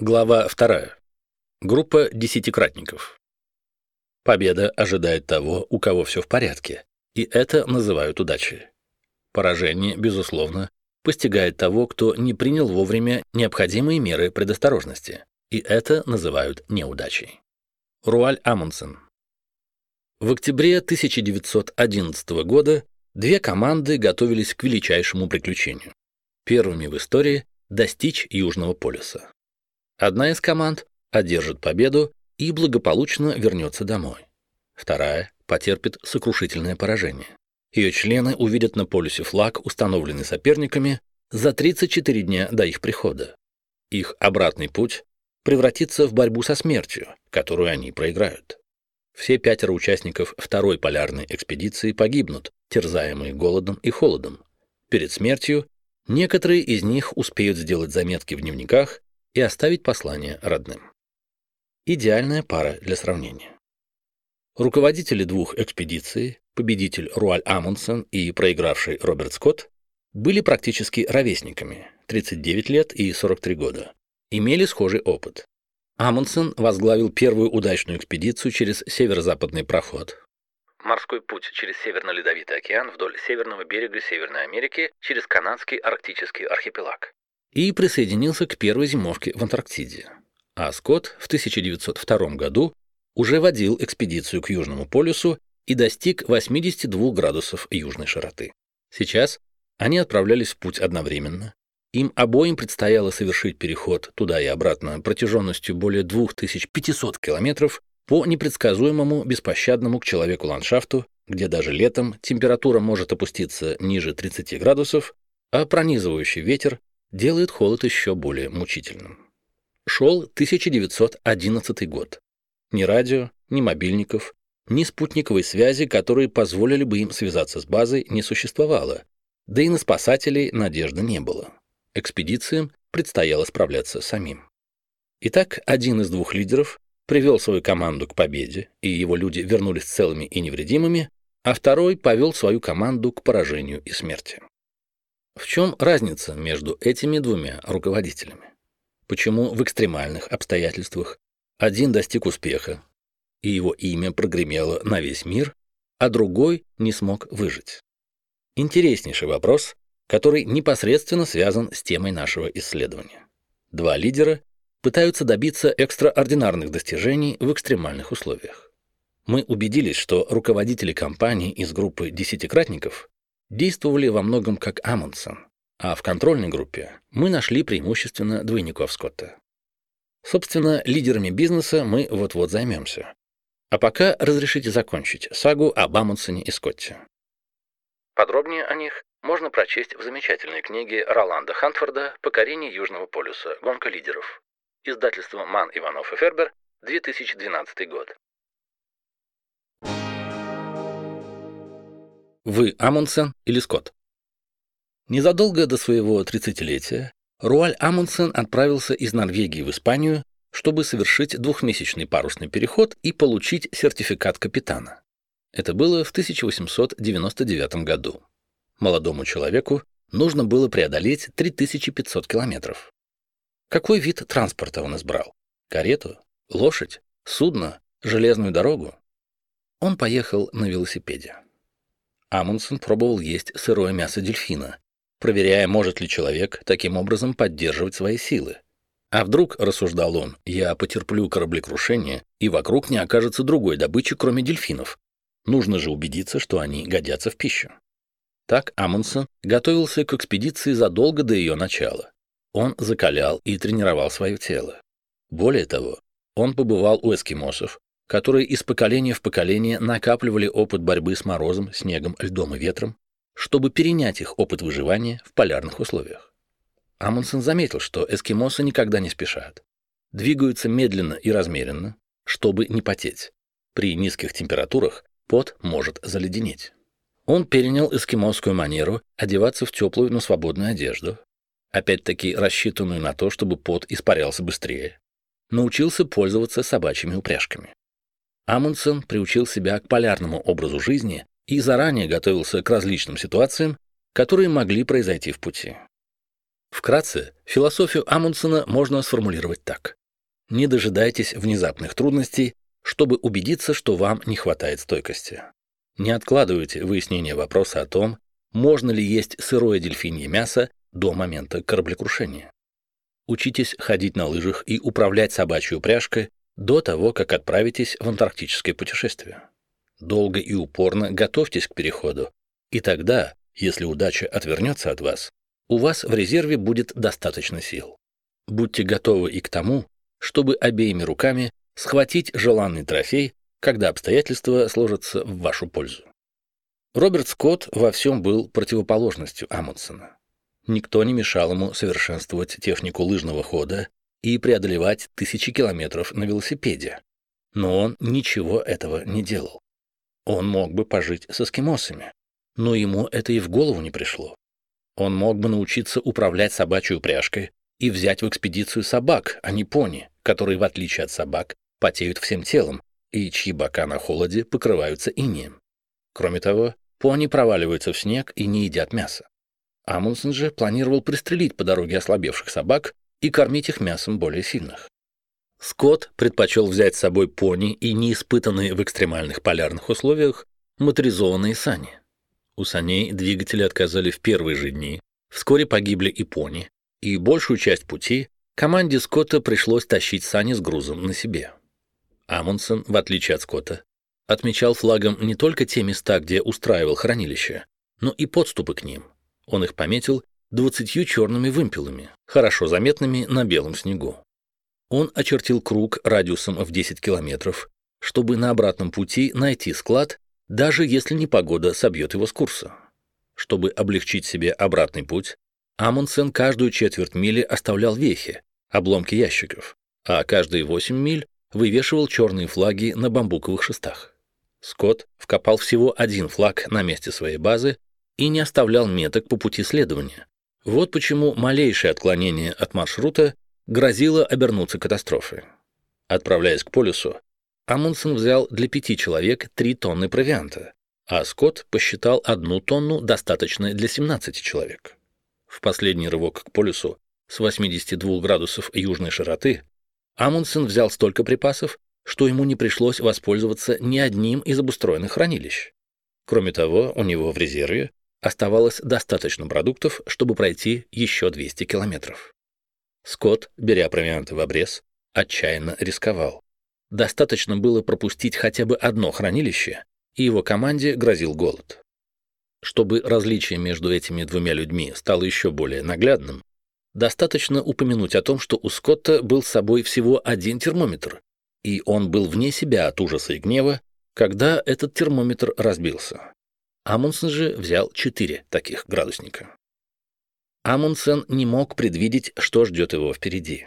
Глава 2. Группа десятикратников. Победа ожидает того, у кого все в порядке, и это называют удачей. Поражение, безусловно, постигает того, кто не принял вовремя необходимые меры предосторожности, и это называют неудачей. Руаль Амундсен. В октябре 1911 года две команды готовились к величайшему приключению. Первыми в истории достичь Южного полюса. Одна из команд одержит победу и благополучно вернется домой. Вторая потерпит сокрушительное поражение. Ее члены увидят на полюсе флаг, установленный соперниками, за 34 дня до их прихода. Их обратный путь превратится в борьбу со смертью, которую они проиграют. Все пятеро участников второй полярной экспедиции погибнут, терзаемые голодом и холодом. Перед смертью некоторые из них успеют сделать заметки в дневниках и оставить послание родным. Идеальная пара для сравнения. Руководители двух экспедиций, победитель Руаль Амундсен и проигравший Роберт Скотт, были практически ровесниками, 39 лет и 43 года. Имели схожий опыт. Амундсен возглавил первую удачную экспедицию через северо-западный проход. Морской путь через Северно-Ледовитый океан вдоль северного берега Северной Америки через канадский арктический архипелаг и присоединился к первой зимовке в Антарктиде. А Скотт в 1902 году уже водил экспедицию к Южному полюсу и достиг 82 градусов южной широты. Сейчас они отправлялись в путь одновременно. Им обоим предстояло совершить переход туда и обратно протяженностью более 2500 километров по непредсказуемому беспощадному к человеку ландшафту, где даже летом температура может опуститься ниже 30 градусов, а пронизывающий ветер делает холод еще более мучительным. Шел 1911 год. Ни радио, ни мобильников, ни спутниковой связи, которые позволили бы им связаться с базой, не существовало, да и на спасателей надежды не было. Экспедициям предстояло справляться самим. Итак, один из двух лидеров привел свою команду к победе, и его люди вернулись целыми и невредимыми, а второй повел свою команду к поражению и смерти. В чем разница между этими двумя руководителями? Почему в экстремальных обстоятельствах один достиг успеха, и его имя прогремело на весь мир, а другой не смог выжить? Интереснейший вопрос, который непосредственно связан с темой нашего исследования. Два лидера пытаются добиться экстраординарных достижений в экстремальных условиях. Мы убедились, что руководители компаний из группы десятикратников действовали во многом как Амундсен, а в контрольной группе мы нашли преимущественно двойников Скотта. Собственно, лидерами бизнеса мы вот-вот займемся. А пока разрешите закончить сагу об Амундсене и Скотте. Подробнее о них можно прочесть в замечательной книге Роланда Хантфорда «Покорение Южного полюса. Гонка лидеров». Издательство «Ман, Иванов и Фербер», 2012 год. Вы Амундсен или Скотт? Незадолго до своего 30-летия Руаль Амундсен отправился из Норвегии в Испанию, чтобы совершить двухмесячный парусный переход и получить сертификат капитана. Это было в 1899 году. Молодому человеку нужно было преодолеть 3500 километров. Какой вид транспорта он избрал? Карету? Лошадь? Судно? Железную дорогу? Он поехал на велосипеде. Амундсен пробовал есть сырое мясо дельфина, проверяя, может ли человек таким образом поддерживать свои силы. А вдруг, рассуждал он, я потерплю кораблекрушение, и вокруг не окажется другой добычи, кроме дельфинов. Нужно же убедиться, что они годятся в пищу. Так Амундсен готовился к экспедиции задолго до ее начала. Он закалял и тренировал свое тело. Более того, он побывал у эскимосов, которые из поколения в поколение накапливали опыт борьбы с морозом, снегом, льдом и ветром, чтобы перенять их опыт выживания в полярных условиях. Амундсен заметил, что эскимосы никогда не спешат. Двигаются медленно и размеренно, чтобы не потеть. При низких температурах пот может заледенеть. Он перенял эскимосскую манеру одеваться в теплую, но свободную одежду, опять-таки рассчитанную на то, чтобы пот испарялся быстрее. Научился пользоваться собачьими упряжками. Амундсен приучил себя к полярному образу жизни и заранее готовился к различным ситуациям, которые могли произойти в пути. Вкратце, философию Амундсена можно сформулировать так. Не дожидайтесь внезапных трудностей, чтобы убедиться, что вам не хватает стойкости. Не откладывайте выяснение вопроса о том, можно ли есть сырое дельфинье мясо до момента кораблекрушения. Учитесь ходить на лыжах и управлять собачьей упряжкой до того, как отправитесь в антарктическое путешествие. Долго и упорно готовьтесь к переходу, и тогда, если удача отвернется от вас, у вас в резерве будет достаточно сил. Будьте готовы и к тому, чтобы обеими руками схватить желанный трофей, когда обстоятельства сложатся в вашу пользу. Роберт Скотт во всем был противоположностью Амундсена. Никто не мешал ему совершенствовать технику лыжного хода и преодолевать тысячи километров на велосипеде. Но он ничего этого не делал. Он мог бы пожить с эскимосами, но ему это и в голову не пришло. Он мог бы научиться управлять собачьей упряжкой и взять в экспедицию собак, а не пони, которые, в отличие от собак, потеют всем телом и чьи бока на холоде покрываются инеем. Кроме того, пони проваливаются в снег и не едят мясо. Амундсен же планировал пристрелить по дороге ослабевших собак и кормить их мясом более сильных. Скотт предпочел взять с собой пони и неиспытанные в экстремальных полярных условиях моторизованные сани. У саней двигатели отказали в первые же дни, вскоре погибли и пони, и большую часть пути команде Скотта пришлось тащить сани с грузом на себе. Амундсен, в отличие от Скотта, отмечал флагом не только те места, где устраивал хранилище, но и подступы к ним. Он их пометил двадцатью черными вымпелами, хорошо заметными на белом снегу. Он очертил круг радиусом в 10 километров, чтобы на обратном пути найти склад даже если непогода собьет его с курса. Чтобы облегчить себе обратный путь, Амундсен каждую четверть мили оставлял вехи, обломки ящиков, а каждые 8 миль вывешивал черные флаги на бамбуковых шестах. Скотт вкопал всего один флаг на месте своей базы и не оставлял меток по пути следования. Вот почему малейшее отклонение от маршрута грозило обернуться катастрофой. Отправляясь к полюсу, Амундсен взял для пяти человек три тонны провианта, а Скотт посчитал одну тонну достаточной для 17 человек. В последний рывок к полюсу с 82 градусов южной широты Амундсен взял столько припасов, что ему не пришлось воспользоваться ни одним из обустроенных хранилищ. Кроме того, у него в резерве оставалось достаточно продуктов, чтобы пройти еще 200 километров. Скотт, беря провианты в обрез, отчаянно рисковал. Достаточно было пропустить хотя бы одно хранилище, и его команде грозил голод. Чтобы различие между этими двумя людьми стало еще более наглядным, достаточно упомянуть о том, что у Скотта был с собой всего один термометр, и он был вне себя от ужаса и гнева, когда этот термометр разбился. Амундсен же взял четыре таких градусника. Амундсен не мог предвидеть, что ждет его впереди.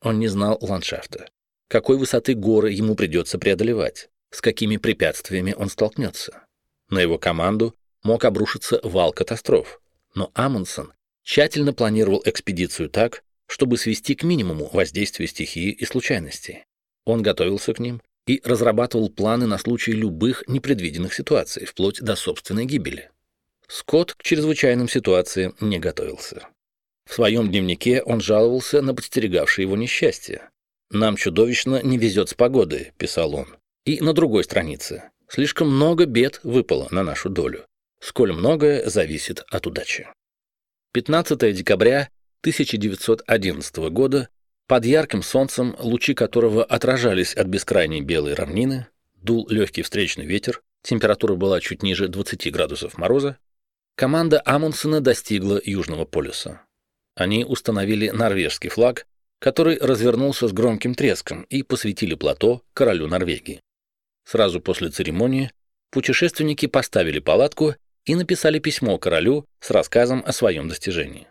Он не знал ландшафта какой высоты горы ему придется преодолевать, с какими препятствиями он столкнется. На его команду мог обрушиться вал катастроф, но Амундсен тщательно планировал экспедицию так, чтобы свести к минимуму воздействие стихии и случайностей. Он готовился к ним и разрабатывал планы на случай любых непредвиденных ситуаций, вплоть до собственной гибели. Скотт к чрезвычайным ситуациям не готовился. В своем дневнике он жаловался на подстерегавшее его несчастье, «Нам чудовищно не везет с погодой», — писал он. И на другой странице. «Слишком много бед выпало на нашу долю. Сколь многое зависит от удачи». 15 декабря 1911 года под ярким солнцем, лучи которого отражались от бескрайней белой равнины, дул легкий встречный ветер, температура была чуть ниже 20 градусов мороза, команда Амундсена достигла Южного полюса. Они установили норвежский флаг который развернулся с громким треском и посвятили плато королю Норвегии. Сразу после церемонии путешественники поставили палатку и написали письмо королю с рассказом о своем достижении.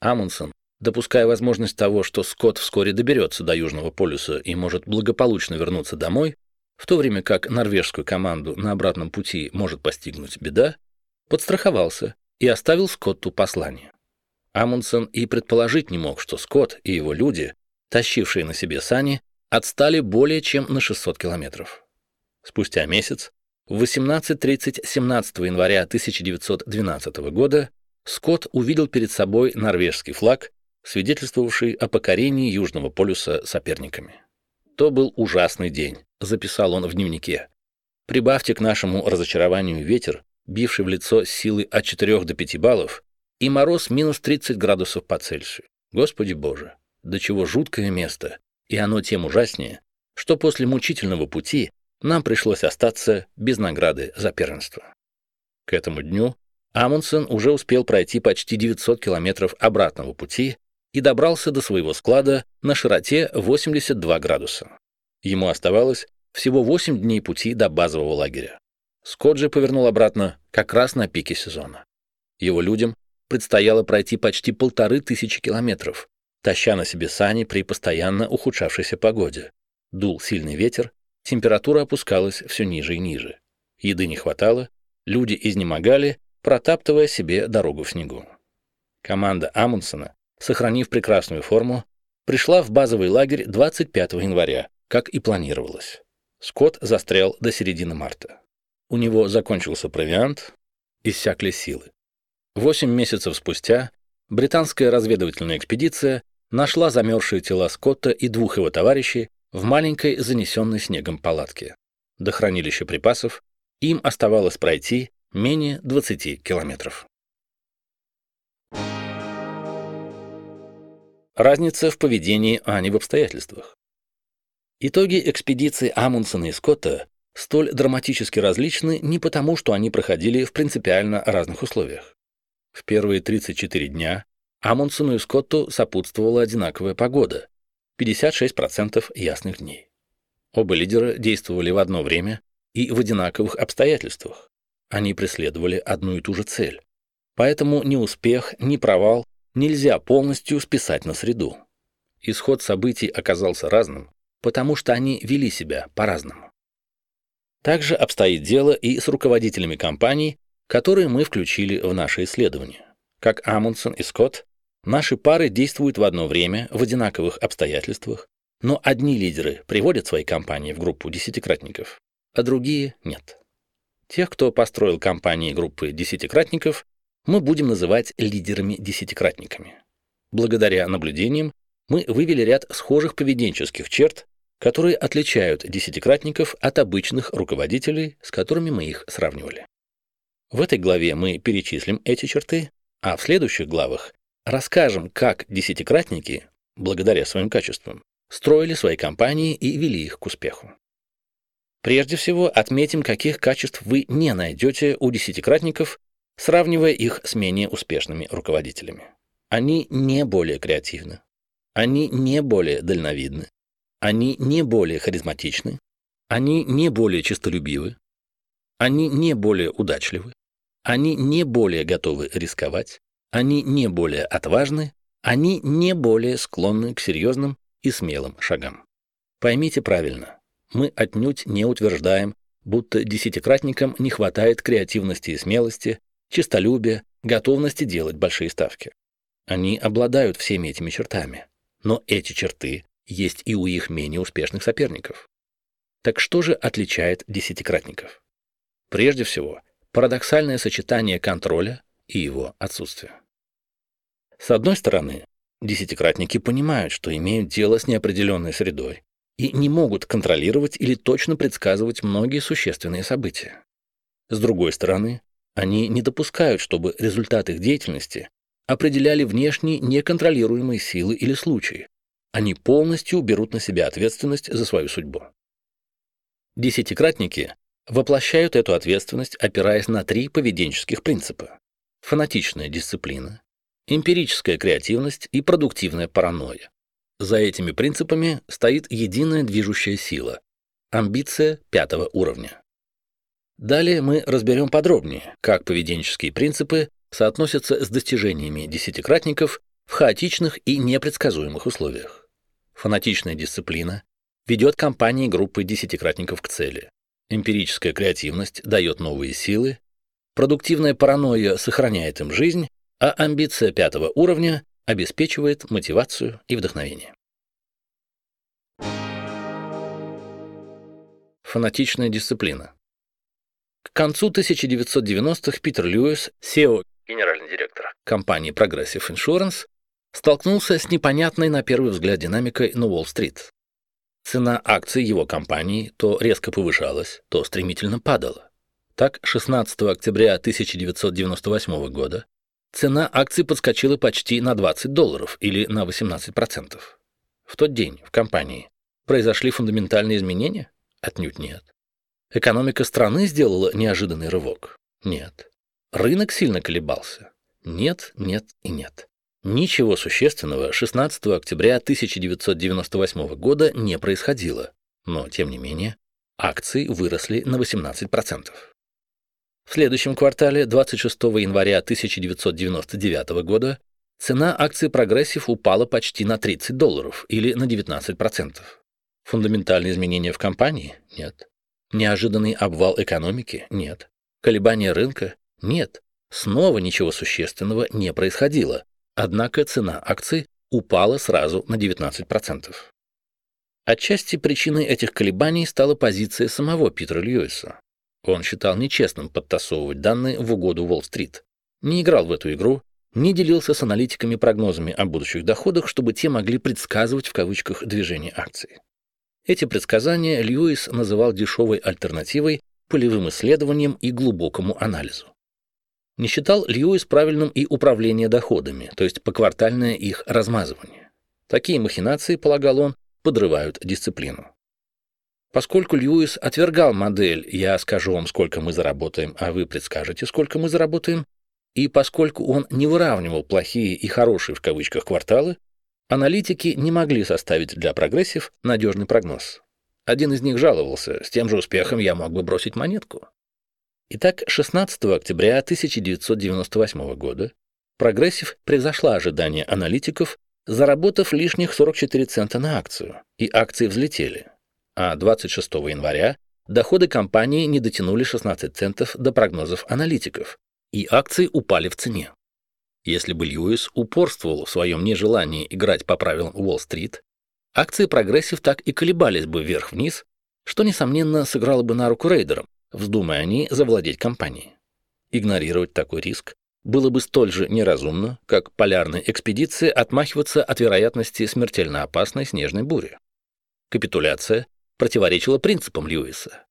Амундсен, допуская возможность того, что Скотт вскоре доберется до Южного полюса и может благополучно вернуться домой, в то время как норвежскую команду на обратном пути может постигнуть беда, подстраховался и оставил Скотту послание. Амундсен и предположить не мог, что Скотт и его люди, тащившие на себе сани, отстали более чем на 600 километров. Спустя месяц, в 18.30 17 января 1912 года, Скотт увидел перед собой норвежский флаг свидетельствовавший о покорении Южного полюса соперниками. То был ужасный день, записал он в дневнике. Прибавьте к нашему разочарованию ветер, бивший в лицо силы от 4 до 5 баллов, и мороз минус 30 градусов по Цельсию. Господи Боже, до чего жуткое место, и оно тем ужаснее, что после мучительного пути нам пришлось остаться без награды за первенство. К этому дню Амундсен уже успел пройти почти 900 километров обратного пути и добрался до своего склада на широте 82 градуса. Ему оставалось всего 8 дней пути до базового лагеря. Скотт же повернул обратно как раз на пике сезона. Его людям предстояло пройти почти полторы тысячи километров, таща на себе сани при постоянно ухудшавшейся погоде. Дул сильный ветер, температура опускалась все ниже и ниже. Еды не хватало, люди изнемогали, протаптывая себе дорогу в снегу. Команда Амундсена, сохранив прекрасную форму, пришла в базовый лагерь 25 января, как и планировалось. Скотт застрял до середины марта. У него закончился провиант, иссякли силы. Восемь месяцев спустя британская разведывательная экспедиция нашла замерзшие тела Скотта и двух его товарищей в маленькой занесенной снегом палатке. До хранилища припасов им оставалось пройти менее 20 километров. Разница в поведении, а не в обстоятельствах. Итоги экспедиции Амундсена и Скотта столь драматически различны не потому, что они проходили в принципиально разных условиях. В первые 34 дня Амундсену и Скотту сопутствовала одинаковая погода – 56% ясных дней. Оба лидера действовали в одно время и в одинаковых обстоятельствах. Они преследовали одну и ту же цель. Поэтому ни успех, ни провал нельзя полностью списать на среду. Исход событий оказался разным, потому что они вели себя по-разному. Также обстоит дело и с руководителями компаний, которые мы включили в наше исследование. Как Амундсен и Скотт, наши пары действуют в одно время, в одинаковых обстоятельствах, но одни лидеры приводят свои компании в группу десятикратников, а другие — нет. Тех, кто построил компании группы десятикратников, мы будем называть лидерами-десятикратниками. Благодаря наблюдениям мы вывели ряд схожих поведенческих черт, которые отличают десятикратников от обычных руководителей, с которыми мы их сравнивали. В этой главе мы перечислим эти черты, а в следующих главах расскажем, как десятикратники, благодаря своим качествам, строили свои компании и вели их к успеху. Прежде всего, отметим, каких качеств вы не найдете у десятикратников, сравнивая их с менее успешными руководителями. Они не более креативны, они не более дальновидны, они не более харизматичны, они не более честолюбивы, они не более удачливы, они не более готовы рисковать, они не более отважны, они не более склонны к серьезным и смелым шагам. Поймите правильно, мы отнюдь не утверждаем, будто десятикратникам не хватает креативности и смелости, честолюбия, готовности делать большие ставки. Они обладают всеми этими чертами, но эти черты есть и у их менее успешных соперников. Так что же отличает десятикратников? Прежде всего, парадоксальное сочетание контроля и его отсутствия. С одной стороны, десятикратники понимают, что имеют дело с неопределенной средой и не могут контролировать или точно предсказывать многие существенные события. С другой стороны, они не допускают, чтобы результат их деятельности определяли внешние неконтролируемые силы или случаи, они полностью берут на себя ответственность за свою судьбу. Десятикратники воплощают эту ответственность, опираясь на три поведенческих принципа. Фанатичная дисциплина, эмпирическая креативность и продуктивная паранойя. За этими принципами стоит единая движущая сила – амбиция пятого уровня. Далее мы разберем подробнее, как поведенческие принципы соотносятся с достижениями десятикратников в хаотичных и непредсказуемых условиях. Фанатичная дисциплина ведет компании группы десятикратников к цели. Эмпирическая креативность дает новые силы, продуктивная паранойя сохраняет им жизнь, а амбиция пятого уровня обеспечивает мотивацию и вдохновение. Фанатичная дисциплина. К концу 1990-х Питер Льюис, SEO, генеральный директор компании Progressive Insurance, столкнулся с непонятной на первый взгляд динамикой на Уолл-стрит. Цена акций его компании то резко повышалась, то стремительно падала. Так, 16 октября 1998 года цена акций подскочила почти на 20 долларов или на 18%. В тот день в компании произошли фундаментальные изменения? Отнюдь нет. Экономика страны сделала неожиданный рывок? Нет. Рынок сильно колебался? Нет, нет и нет. Ничего существенного 16 октября 1998 года не происходило, но, тем не менее, акции выросли на 18%. В следующем квартале, 26 января 1999 года, цена акций «Прогрессив» упала почти на 30 долларов или на 19%. Фундаментальные изменения в компании? Нет. Неожиданный обвал экономики? Нет. Колебания рынка? Нет. Снова ничего существенного не происходило, однако цена акций упала сразу на 19%. Отчасти причиной этих колебаний стала позиция самого Питера Льюиса. Он считал нечестным подтасовывать данные в угоду Уолл-стрит. Не играл в эту игру, не делился с аналитиками прогнозами о будущих доходах, чтобы те могли предсказывать в кавычках движение акций. Эти предсказания Льюис называл дешевой альтернативой полевым исследованиям и глубокому анализу. Не считал Льюис правильным и управление доходами, то есть поквартальное их размазывание. Такие махинации, полагал он, подрывают дисциплину. Поскольку Льюис отвергал модель «я скажу вам, сколько мы заработаем, а вы предскажете, сколько мы заработаем», и поскольку он не выравнивал плохие и хорошие в кавычках кварталы, аналитики не могли составить для прогрессив надежный прогноз. Один из них жаловался, с тем же успехом я мог бы бросить монетку. Итак, 16 октября 1998 года Progressive превзошла ожидания аналитиков, заработав лишних 44 цента на акцию, и акции взлетели. А 26 января доходы компании не дотянули 16 центов до прогнозов аналитиков, и акции упали в цене. Если бы Льюис упорствовал в своем нежелании играть по правилам Уолл-стрит, акции Progressive так и колебались бы вверх-вниз, что, несомненно, сыграло бы на руку рейдерам, вздумая они завладеть компанией. Игнорировать такой риск было бы столь же неразумно, как полярной экспедиции отмахиваться от вероятности смертельно опасной снежной бури. Капитуляция противоречила принципам Льюиса.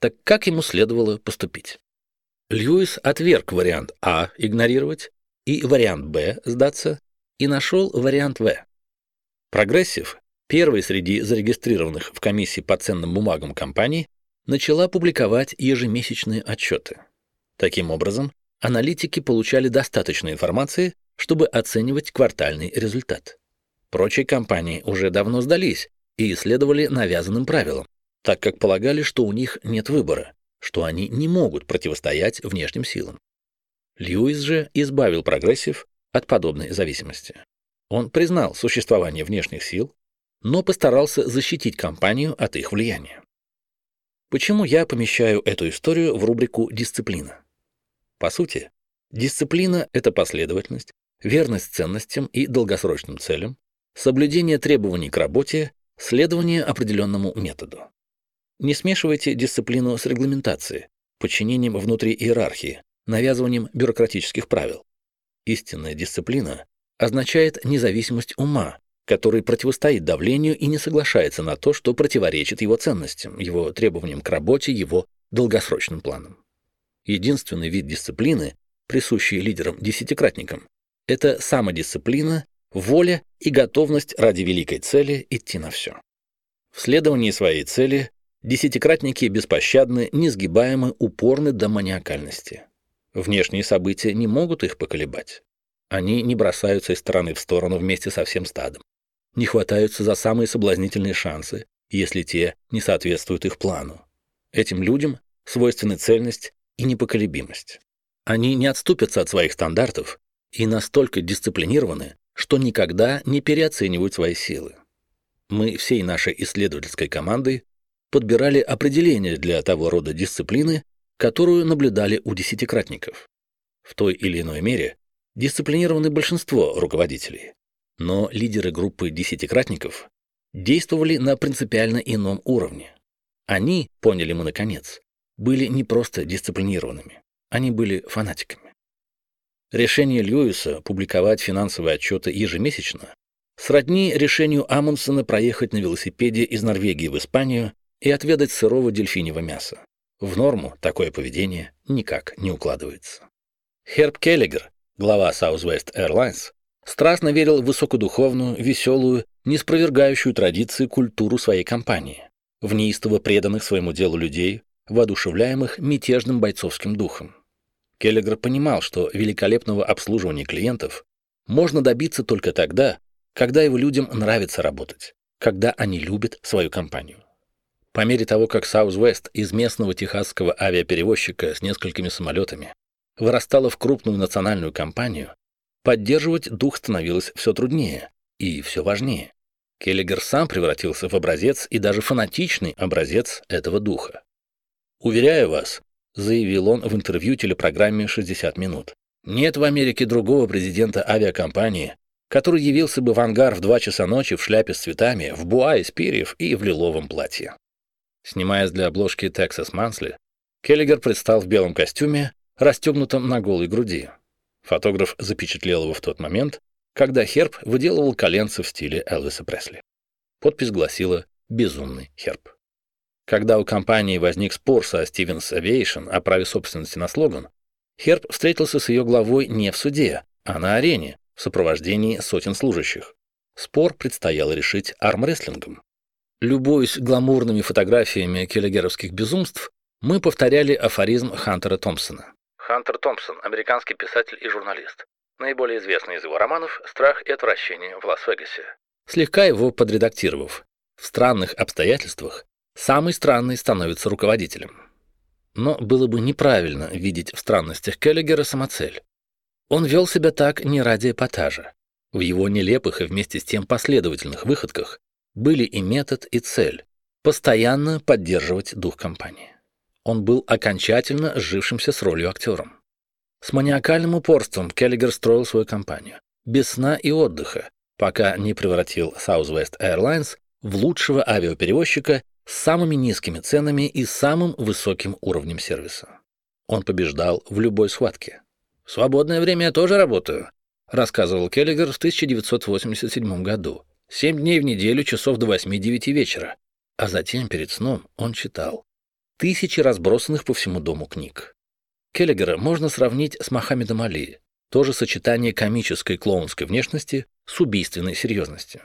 Так как ему следовало поступить? Льюис отверг вариант А – игнорировать, и вариант Б – сдаться, и нашел вариант В. Прогрессив, первый среди зарегистрированных в комиссии по ценным бумагам компаний, начала публиковать ежемесячные отчеты. Таким образом, аналитики получали достаточно информации, чтобы оценивать квартальный результат. Прочие компании уже давно сдались и следовали навязанным правилам, так как полагали, что у них нет выбора, что они не могут противостоять внешним силам. Льюис же избавил Progressive от подобной зависимости. Он признал существование внешних сил, но постарался защитить компанию от их влияния. Почему я помещаю эту историю в рубрику «Дисциплина»? По сути, дисциплина — это последовательность, верность ценностям и долгосрочным целям, соблюдение требований к работе, следование определенному методу. Не смешивайте дисциплину с регламентацией, подчинением внутри иерархии, навязыванием бюрократических правил. Истинная дисциплина означает независимость ума, который противостоит давлению и не соглашается на то, что противоречит его ценностям, его требованиям к работе, его долгосрочным планам. Единственный вид дисциплины, присущий лидерам-десятикратникам, это самодисциплина, воля и готовность ради великой цели идти на все. В следовании своей цели десятикратники беспощадны, несгибаемы, упорны до маниакальности. Внешние события не могут их поколебать. Они не бросаются из стороны в сторону вместе со всем стадом не хватаются за самые соблазнительные шансы, если те не соответствуют их плану. Этим людям свойственны цельность и непоколебимость. Они не отступятся от своих стандартов и настолько дисциплинированы, что никогда не переоценивают свои силы. Мы всей нашей исследовательской командой подбирали определение для того рода дисциплины, которую наблюдали у десятикратников. В той или иной мере дисциплинированы большинство руководителей. Но лидеры группы десятикратников действовали на принципиально ином уровне. Они, поняли мы наконец, были не просто дисциплинированными, они были фанатиками. Решение Льюиса публиковать финансовые отчеты ежемесячно сродни решению Амундсена проехать на велосипеде из Норвегии в Испанию и отведать сырого дельфиньего мяса. В норму такое поведение никак не укладывается. Херб Келлигер, глава Southwest Airlines, страстно верил в высокодуховную, веселую, неспровергающую традиции культуру своей компании, в неистово преданных своему делу людей, воодушевляемых мятежным бойцовским духом. Келлигер понимал, что великолепного обслуживания клиентов можно добиться только тогда, когда его людям нравится работать, когда они любят свою компанию. По мере того, как Southwest из местного техасского авиаперевозчика с несколькими самолетами вырастала в крупную национальную компанию, поддерживать дух становилось все труднее и все важнее. Келлигер сам превратился в образец и даже фанатичный образец этого духа. «Уверяю вас», — заявил он в интервью телепрограмме «60 минут», «нет в Америке другого президента авиакомпании, который явился бы в ангар в 2 часа ночи в шляпе с цветами, в буа из перьев и в лиловом платье». Снимаясь для обложки Texas Monthly, Келлигер предстал в белом костюме, расстегнутом на голой груди. Фотограф запечатлел его в тот момент, когда Херб выделывал коленцы в стиле Элвиса Пресли. Подпись гласила «Безумный Херб». Когда у компании возник спор со Stevens Aviation о праве собственности на слоган, Херб встретился с ее главой не в суде, а на арене, в сопровождении сотен служащих. Спор предстояло решить армрестлингом. Любуясь гламурными фотографиями келлигеровских безумств, мы повторяли афоризм Хантера Томпсона. Хантер Томпсон, американский писатель и журналист. Наиболее известный из его романов «Страх и отвращение в Лас-Вегасе». Слегка его подредактировав. В странных обстоятельствах самый странный становится руководителем. Но было бы неправильно видеть в странностях Келлигера самоцель. Он вел себя так не ради эпатажа. В его нелепых и вместе с тем последовательных выходках были и метод, и цель – постоянно поддерживать дух компании. Он был окончательно сжившимся с ролью актером. С маниакальным упорством Келлигер строил свою компанию, без сна и отдыха, пока не превратил Southwest Airlines в лучшего авиаперевозчика с самыми низкими ценами и самым высоким уровнем сервиса. Он побеждал в любой схватке. «В свободное время я тоже работаю», рассказывал Келлигер в 1987 году. Семь дней в неделю, часов до восьми-девяти вечера. А затем, перед сном, он читал. Тысячи разбросанных по всему дому книг. Келлигера можно сравнить с Мохаммедом Али. Тоже сочетание комической клоунской внешности с убийственной серьезностью.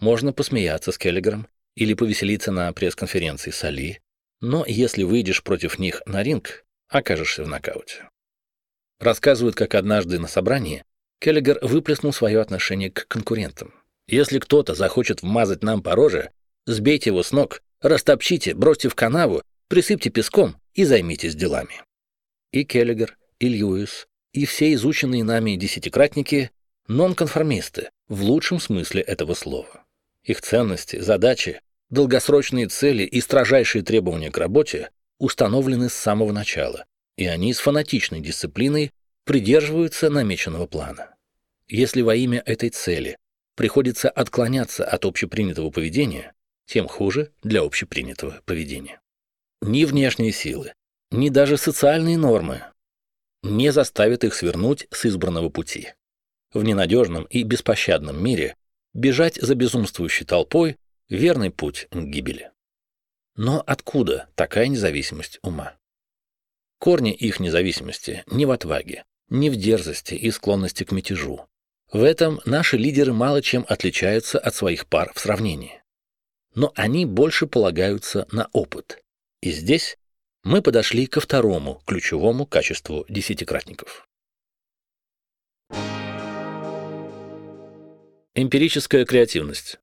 Можно посмеяться с Келлигером или повеселиться на пресс-конференции с Али, но если выйдешь против них на ринг, окажешься в нокауте. Рассказывают, как однажды на собрании Келлигер выплеснул свое отношение к конкурентам. Если кто-то захочет вмазать нам по роже, сбейте его с ног, растопчите, бросьте в канаву, присыпьте песком и займитесь делами. И Келлигер, и Льюис, и все изученные нами десятикратники – нонконформисты в лучшем смысле этого слова. Их ценности, задачи, долгосрочные цели и строжайшие требования к работе установлены с самого начала, и они с фанатичной дисциплиной придерживаются намеченного плана. Если во имя этой цели приходится отклоняться от общепринятого поведения, тем хуже для общепринятого поведения. Ни внешние силы, ни даже социальные нормы не заставят их свернуть с избранного пути. В ненадежном и беспощадном мире бежать за безумствующей толпой – верный путь к гибели. Но откуда такая независимость ума? Корни их независимости не в отваге, не в дерзости и склонности к мятежу, в этом наши лидеры мало чем отличаются от своих пар в сравнении. Но они больше полагаются на опыт. И здесь мы подошли ко второму ключевому качеству десятикратников. Эмпирическая креативность.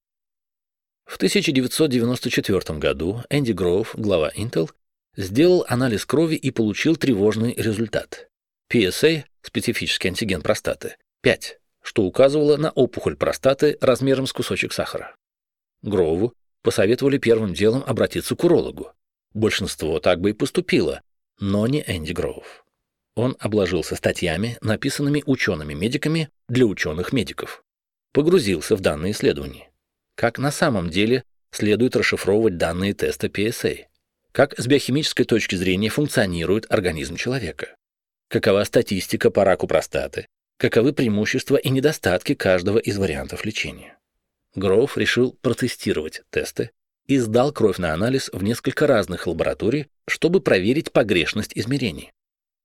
В 1994 году Энди Гроув, глава Intel, сделал анализ крови и получил тревожный результат. PSA, специфический антиген простаты, 5, что указывало на опухоль простаты размером с кусочек сахара. Гроуву посоветовали первым делом обратиться к урологу. Большинство так бы и поступило, но не Энди Гроув. Он обложился статьями, написанными учеными-медиками для ученых-медиков. Погрузился в данные исследования. Как на самом деле следует расшифровывать данные теста PSA. Как с биохимической точки зрения функционирует организм человека. какова статистика по раку простаты, каковы преимущества и недостатки каждого из вариантов лечения. Гроув решил протестировать тесты и сдал кровь на анализ в несколько разных лабораторий, чтобы проверить погрешность измерений.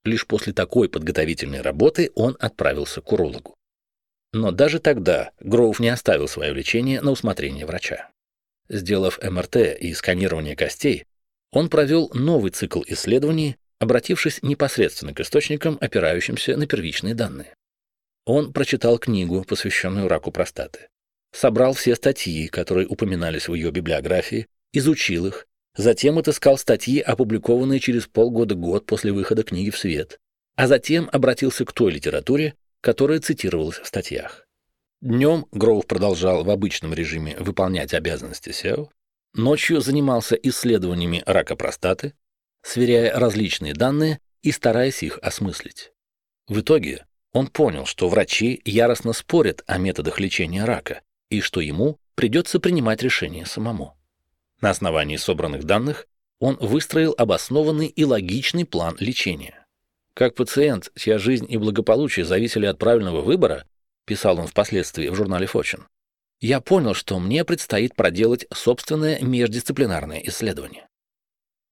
Лишь после такой подготовительной работы он отправился к урологу. Но даже тогда Гроув не оставил свое лечение на усмотрение врача. Сделав МРТ и сканирование костей, он провел новый цикл исследований, обратившись непосредственно к источникам, опирающимся на первичные данные. Он прочитал книгу, посвященную раку простаты, собрал все статьи, которые упоминались в ее библиографии, изучил их, затем отыскал статьи, опубликованные через полгода-год после выхода книги в свет, а затем обратился к той литературе, которая цитировалась в статьях. Днем Гроув продолжал в обычном режиме выполнять обязанности SEO, ночью занимался исследованиями рака простаты, сверяя различные данные и стараясь их осмыслить. В итоге он понял, что врачи яростно спорят о методах лечения рака и что ему придется принимать решение самому. На основании собранных данных он выстроил обоснованный и логичный план лечения. Как пациент, чья жизнь и благополучие зависели от правильного выбора, писал он впоследствии в журнале Fortune, я понял, что мне предстоит проделать собственное междисциплинарное исследование.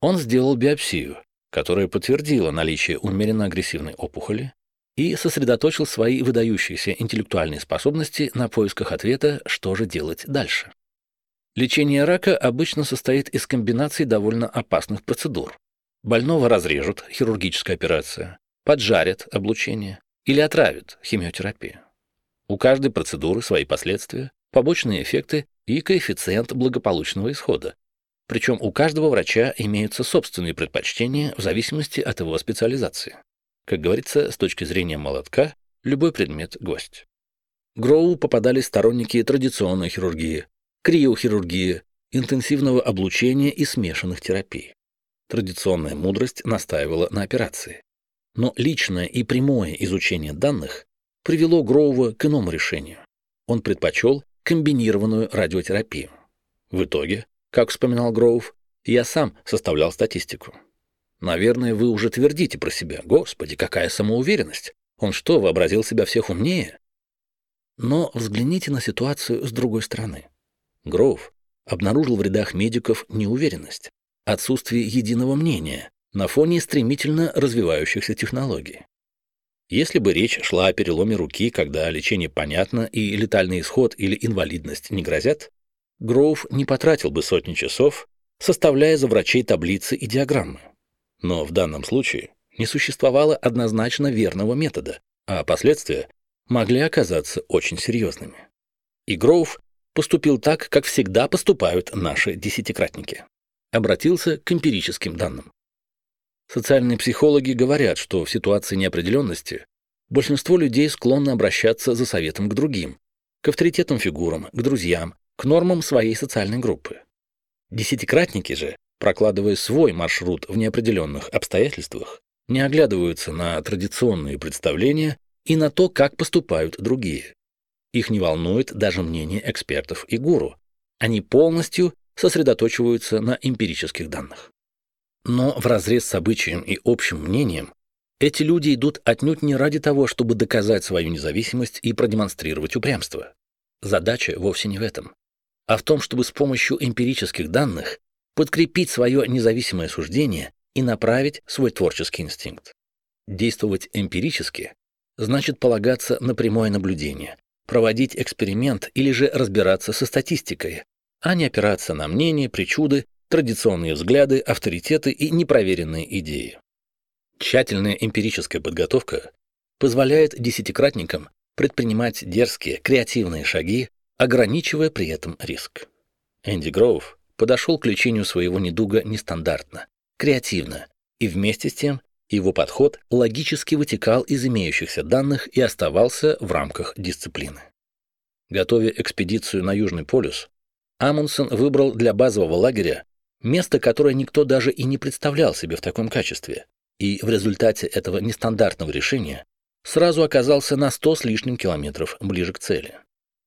Он сделал биопсию, которая подтвердила наличие умеренно агрессивной опухоли, и сосредоточил свои выдающиеся интеллектуальные способности на поисках ответа, что же делать дальше. Лечение рака обычно состоит из комбинаций довольно опасных процедур. Больного разрежут, хирургическая операция, поджарят, облучение, или отравят, химиотерапия. У каждой процедуры свои последствия, побочные эффекты и коэффициент благополучного исхода. Причем у каждого врача имеются собственные предпочтения в зависимости от его специализации. Как говорится, с точки зрения молотка, любой предмет – гость. Гроу попадали сторонники традиционной хирургии, криохирургии, интенсивного облучения и смешанных терапий. Традиционная мудрость настаивала на операции. Но личное и прямое изучение данных привело Гроува к иному решению. Он предпочел комбинированную радиотерапию. В итоге, как вспоминал Гроув, я сам составлял статистику. Наверное, вы уже твердите про себя. Господи, какая самоуверенность! Он что, вообразил себя всех умнее? Но взгляните на ситуацию с другой стороны. Гроув обнаружил в рядах медиков неуверенность, отсутствие единого мнения на фоне стремительно развивающихся технологий. Если бы речь шла о переломе руки, когда лечение понятно и летальный исход или инвалидность не грозят, Гроув не потратил бы сотни часов, составляя за врачей таблицы и диаграммы. Но в данном случае не существовало однозначно верного метода, а последствия могли оказаться очень серьезными. И Гроув поступил так, как всегда поступают наши десятикратники. Обратился к эмпирическим данным. Социальные психологи говорят, что в ситуации неопределенности большинство людей склонны обращаться за советом к другим, к авторитетным фигурам, к друзьям, к нормам своей социальной группы. Десятикратники же прокладывая свой маршрут в неопределенных обстоятельствах, не оглядываются на традиционные представления и на то, как поступают другие. Их не волнует даже мнение экспертов и гуру. Они полностью сосредоточиваются на эмпирических данных. Но в разрез с обычаем и общим мнением эти люди идут отнюдь не ради того, чтобы доказать свою независимость и продемонстрировать упрямство. Задача вовсе не в этом, а в том, чтобы с помощью эмпирических данных подкрепить свое независимое суждение и направить свой творческий инстинкт. Действовать эмпирически значит полагаться на прямое наблюдение, проводить эксперимент или же разбираться со статистикой, а не опираться на мнения, причуды, традиционные взгляды, авторитеты и непроверенные идеи. Тщательная эмпирическая подготовка позволяет десятикратникам предпринимать дерзкие, креативные шаги, ограничивая при этом риск. Энди Гроув подошел к лечению своего недуга нестандартно, креативно, и вместе с тем его подход логически вытекал из имеющихся данных и оставался в рамках дисциплины. Готовя экспедицию на Южный полюс, Амундсен выбрал для базового лагеря место, которое никто даже и не представлял себе в таком качестве, и в результате этого нестандартного решения сразу оказался на 100 с лишним километров ближе к цели.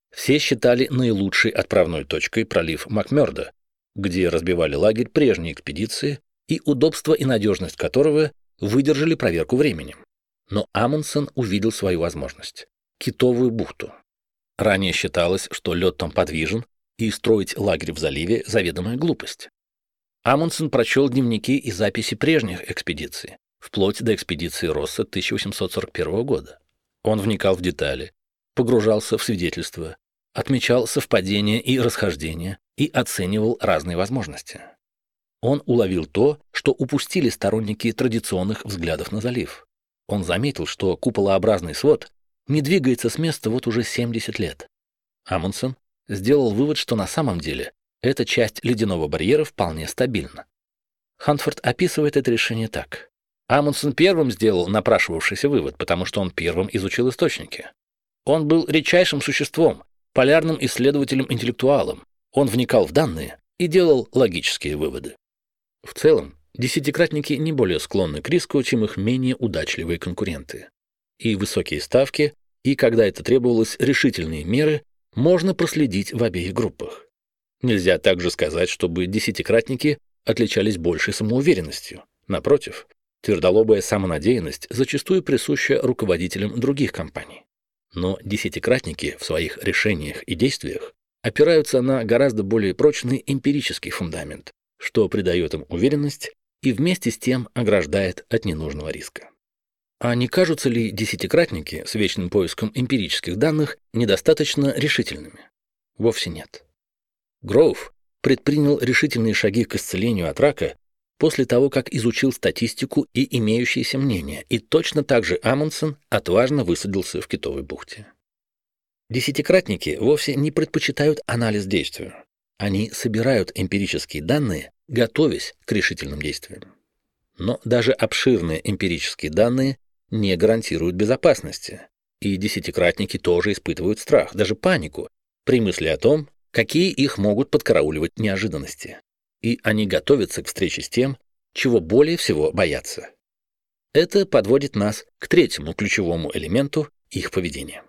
Все считали наилучшей отправной точкой пролив Макмёрда, где разбивали лагерь прежней экспедиции и удобство и надежность которого выдержали проверку временем. Но Амундсен увидел свою возможность — китовую бухту. Ранее считалось, что лед там подвижен, и строить лагерь в заливе — заведомая глупость. Амундсен прочел дневники и записи прежних экспедиций, вплоть до экспедиции Росса 1841 года. Он вникал в детали, погружался в свидетельства, отмечал совпадения и расхождения и оценивал разные возможности. Он уловил то, что упустили сторонники традиционных взглядов на залив. Он заметил, что куполообразный свод не двигается с места вот уже 70 лет. Амундсен сделал вывод, что на самом деле эта часть ледяного барьера вполне стабильна. Ханфорд описывает это решение так. Амундсен первым сделал напрашивавшийся вывод, потому что он первым изучил источники. Он был редчайшим существом, полярным исследователем-интеллектуалом. Он вникал в данные и делал логические выводы. В целом, десятикратники не более склонны к риску, чем их менее удачливые конкуренты. И высокие ставки, и когда это требовалось решительные меры, можно проследить в обеих группах. Нельзя также сказать, чтобы десятикратники отличались большей самоуверенностью. Напротив, твердолобая самонадеянность зачастую присуща руководителям других компаний. Но десятикратники в своих решениях и действиях опираются на гораздо более прочный эмпирический фундамент, что придает им уверенность и вместе с тем ограждает от ненужного риска. А не кажутся ли десятикратники с вечным поиском эмпирических данных недостаточно решительными? Вовсе нет. Гроув предпринял решительные шаги к исцелению от рака после того, как изучил статистику и имеющиеся мнения, и точно так же Амундсен отважно высадился в Китовой бухте. Десятикратники вовсе не предпочитают анализ действию. Они собирают эмпирические данные, готовясь к решительным действиям. Но даже обширные эмпирические данные не гарантируют безопасности, и десятикратники тоже испытывают страх, даже панику, при мысли о том, какие их могут подкарауливать неожиданности. И они готовятся к встрече с тем, чего более всего боятся. Это подводит нас к третьему ключевому элементу их поведения.